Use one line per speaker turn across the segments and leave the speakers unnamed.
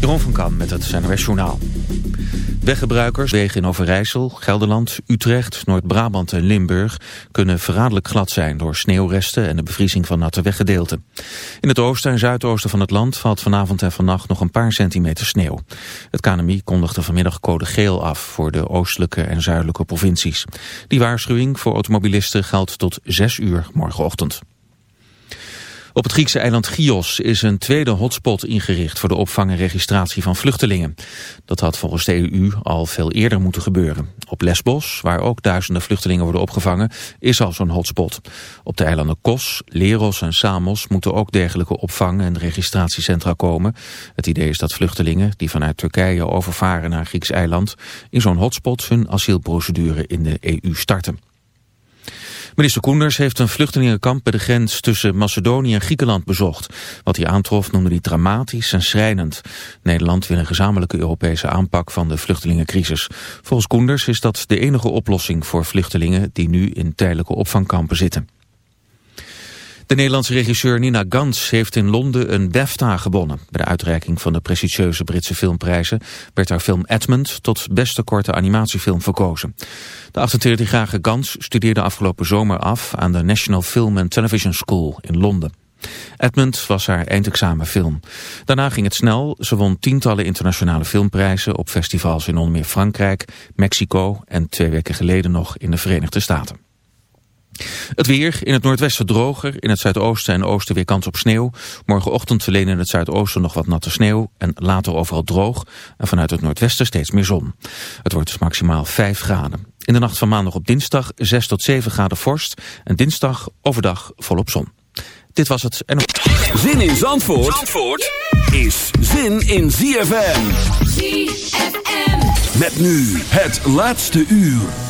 Jeroen van Kam met het NRS Journaal. Weggebruikers, wegen in Overijssel, Gelderland, Utrecht, Noord-Brabant en Limburg kunnen verraderlijk glad zijn door sneeuwresten en de bevriezing van natte weggedeelten. In het oosten en zuidoosten van het land valt vanavond en vannacht nog een paar centimeter sneeuw. Het KNMI kondigde vanmiddag code geel af voor de oostelijke en zuidelijke provincies. Die waarschuwing voor automobilisten geldt tot 6 uur morgenochtend. Op het Griekse eiland Chios is een tweede hotspot ingericht voor de opvang en registratie van vluchtelingen. Dat had volgens de EU al veel eerder moeten gebeuren. Op Lesbos, waar ook duizenden vluchtelingen worden opgevangen, is al zo'n hotspot. Op de eilanden Kos, Leros en Samos moeten ook dergelijke opvang- en registratiecentra komen. Het idee is dat vluchtelingen die vanuit Turkije overvaren naar Grieks eiland in zo'n hotspot hun asielprocedure in de EU starten. Minister Koenders heeft een vluchtelingenkamp bij de grens tussen Macedonië en Griekenland bezocht. Wat hij aantrof noemde hij dramatisch en schrijnend. Nederland wil een gezamenlijke Europese aanpak van de vluchtelingencrisis. Volgens Koenders is dat de enige oplossing voor vluchtelingen die nu in tijdelijke opvangkampen zitten. De Nederlandse regisseur Nina Gans heeft in Londen een BAFTA gewonnen. Bij de uitreiking van de prestigieuze Britse filmprijzen werd haar film Edmund tot beste korte animatiefilm verkozen. De 28-jarige Gans studeerde afgelopen zomer af aan de National Film and Television School in Londen. Edmund was haar eindexamenfilm. Daarna ging het snel. Ze won tientallen internationale filmprijzen op festivals in onder meer Frankrijk, Mexico en twee weken geleden nog in de Verenigde Staten. Het weer, in het noordwesten droger, in het zuidoosten en oosten weer kans op sneeuw. Morgenochtend alleen in het zuidoosten nog wat natte sneeuw en later overal droog. En vanuit het noordwesten steeds meer zon. Het wordt dus maximaal 5 graden. In de nacht van maandag op dinsdag 6 tot 7 graden vorst en dinsdag overdag volop zon. Dit was het. En...
Zin in Zandvoort, Zandvoort is zin in ZFM. ZFM. Met nu het laatste uur.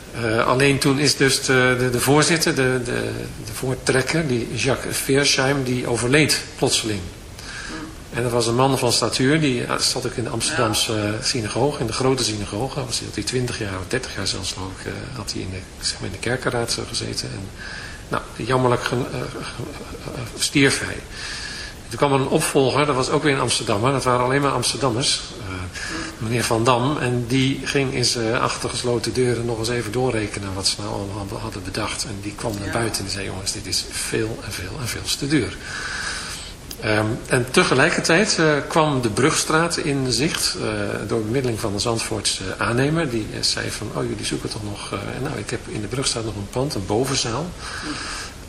Uh, alleen toen is dus de, de, de voorzitter, de, de, de voortrekker, die Jacques Veersheim, die overleed plotseling. En dat was een man van statuur, die zat ook in de Amsterdamse ja. synagoge, in de grote synagoge. Was hij, had hij 20 jaar of 30 jaar zelfs geloof ik, uh, had hij in de, zeg maar in de kerkenraad gezeten. En, nou, jammerlijk stierf hij. Toen kwam er een opvolger, dat was ook weer in Amsterdam, dat waren alleen maar Amsterdammers. Uh, meneer Van Dam, en die ging in zijn achtergesloten deuren nog eens even doorrekenen wat ze nou allemaal hadden bedacht. En die kwam naar ja. buiten en zei, jongens, dit is veel en veel en veel te duur. Um, en tegelijkertijd uh, kwam de Brugstraat in zicht uh, door bemiddeling van de Zandvoortse aannemer. Die zei van, oh jullie zoeken toch nog, nou ik heb in de Brugstraat nog een pand, een bovenzaal.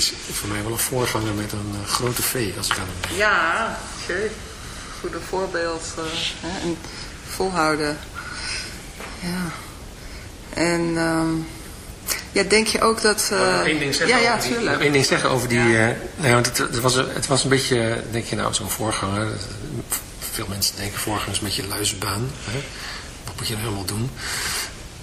is voor mij wel een voorganger met een uh, grote V, als ik aan hem denk.
Ja, oké. Goede voorbeeld. Uh, hè, en volhouden. Ja. En um, ja, denk je ook dat... Uh,
nog één ding zeggen
ja, ja,
over die, één ding zeggen over die... Ja. nee, want het, het, was, het was een beetje, denk je nou, zo'n voorganger. Veel mensen denken voorganger is een beetje luizenbaan. Hè? Wat moet je nou helemaal doen?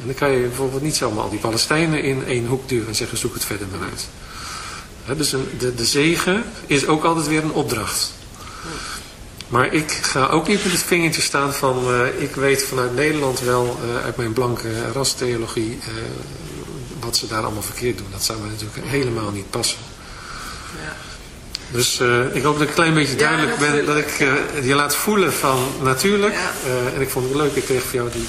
En dan kan je bijvoorbeeld niet zomaar al die Palestijnen in één hoek duwen en zeggen zoek het verder maar uit. He, dus een, de, de zegen is ook altijd weer een opdracht. Maar ik ga ook niet met het vingertje staan van, uh, ik weet vanuit Nederland wel, uh, uit mijn blanke rastheologie, uh, wat ze daar allemaal verkeerd doen. Dat zou me natuurlijk helemaal niet passen.
Ja.
Dus ik hoop dat ik een klein beetje duidelijk ja, ben, dat ik je laat voelen van natuurlijk.
Ja.
en ik vond het leuk, ik kreeg voor jou die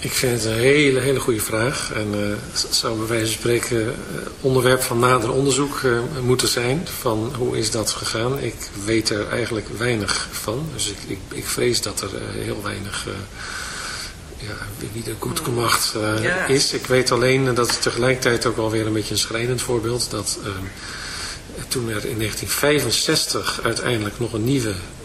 Ik vind het een hele, hele goede vraag. En eh, het zou bij wijze van spreken eh, onderwerp van nader onderzoek eh, moeten zijn. Van hoe is dat gegaan? Ik weet er eigenlijk weinig van. Dus ik, ik, ik vrees dat er eh, heel weinig ja, wie de goed gemacht uh,
Ja.
is. Ik weet alleen dat het tegelijkertijd ook alweer een beetje een schrijnend voorbeeld. Dat uh, toen er in 1965 uiteindelijk nog een nieuwe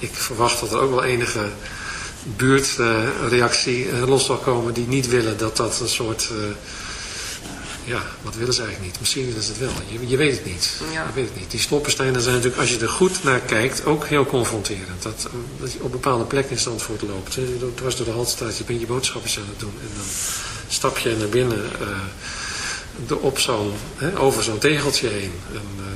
ik verwacht dat er ook wel enige buurtreactie uh, los zal komen die niet willen dat dat een soort... Uh, ja, wat willen ze eigenlijk niet? Misschien willen ze het wel. Je, je weet het niet.
Ja.
Je weet het niet. Die stoppensteinen zijn natuurlijk, als je er goed naar kijkt, ook heel confronterend. Dat, dat je op bepaalde plekken in Zandvoort loopt. Je dwars door de Haltstraat, je bent je boodschapjes aan het doen. En dan stap je naar binnen... Uh, de, op zo'n, over zo'n tegeltje heen. En uh,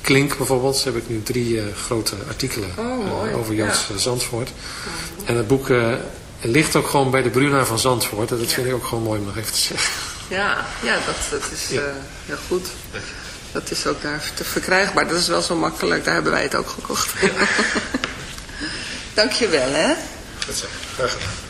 Klink bijvoorbeeld, heb ik nu drie grote artikelen oh, over Joods ja. Zandvoort. Oh, en het boek ligt ook gewoon bij de Bruna van Zandvoort. En dat vind ik ook gewoon mooi om nog even te zeggen.
Ja, ja dat, dat is ja. Heel goed. Dat is ook daar te verkrijgbaar. Dat is wel zo makkelijk. Daar hebben wij het ook gekocht. Ja. Dank je wel, hè?
Dat is graag gedaan.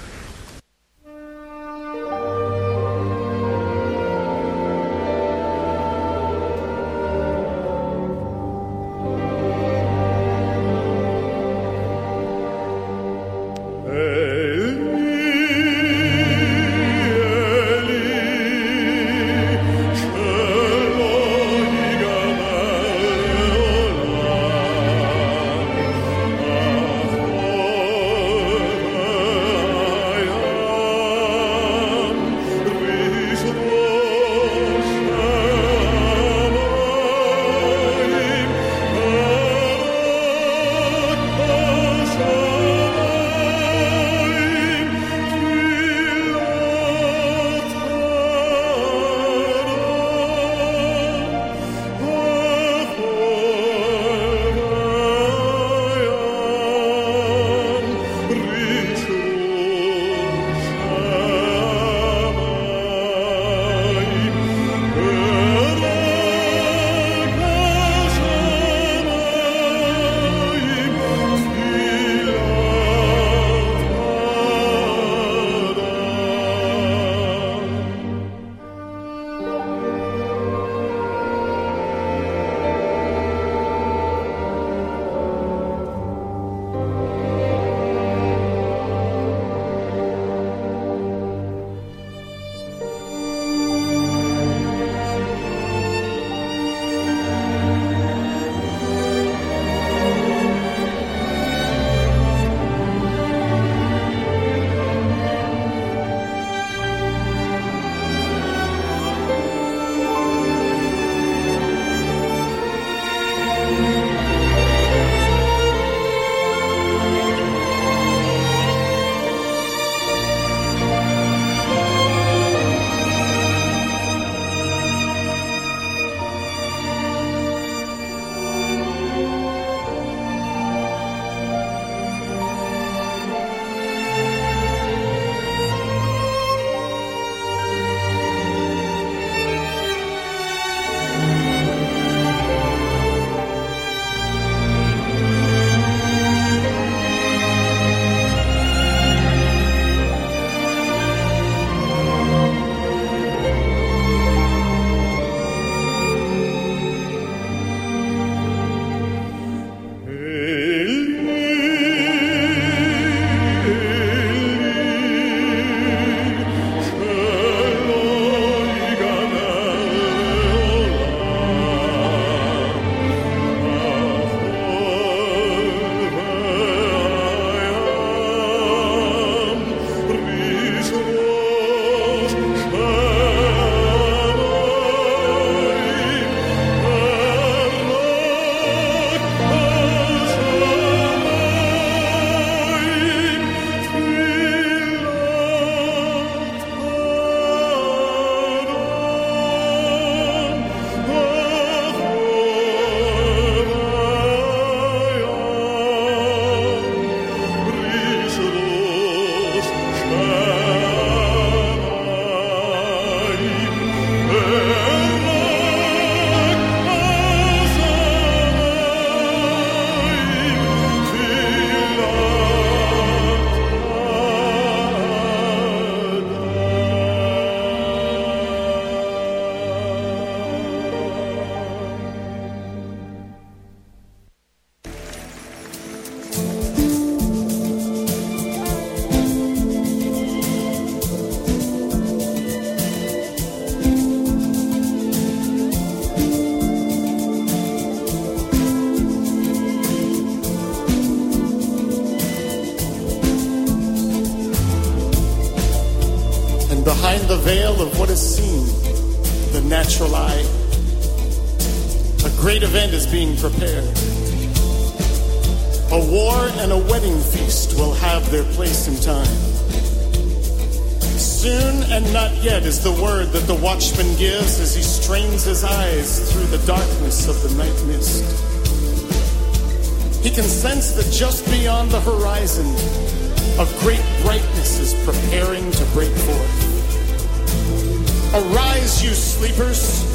Arise, you sleepers.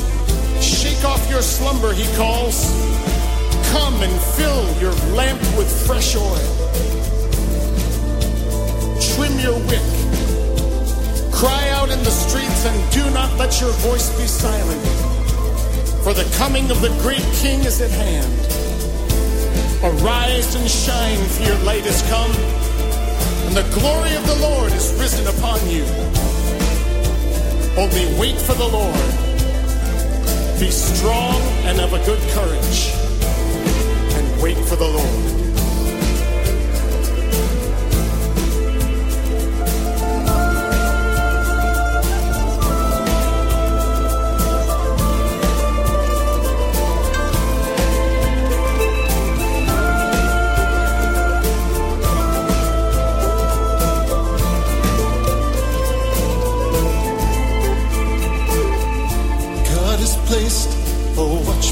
Shake off your slumber, he calls. Come and fill your lamp with fresh oil. Trim your wick. Cry out in the streets and do not let your voice be silent. For the coming of the great king is at hand. Arise and shine, for your light is come, and the glory of the Lord is risen upon you. Only wait for the Lord. Be strong and of a good courage, and wait for the Lord.